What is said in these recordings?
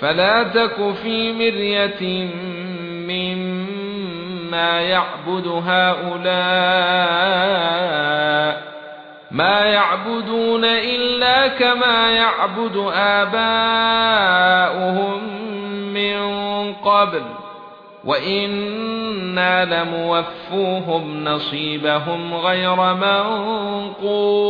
فلا تك في مرية مما يعبد هؤلاء ما يعبدون إلا كما يعبد آباؤهم من قبل وَإِنَّا لَمُوَفُّوهُمْ نَصِيبَهُمْ غَيْرَ مَنقُوصٍ.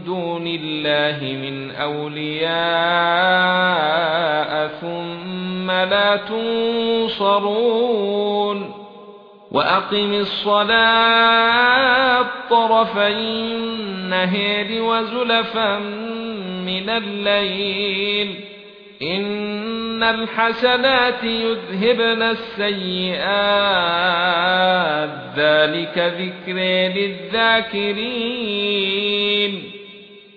الله من أولياء ثم لا تنصرون وأقم الصلاة طرفي النهار وزلفا من الليل إن الحسنات يذهبن السيئات. ذلك ذكر للذاكرين.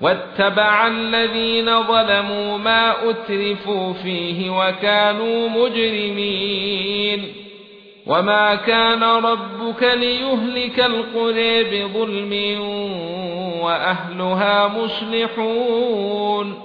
واتبع الذين ظلموا ما أترفوا فيه وكانوا مجرمين وما كان ربك ليهلك القرى بظلم وأهلها مصلحون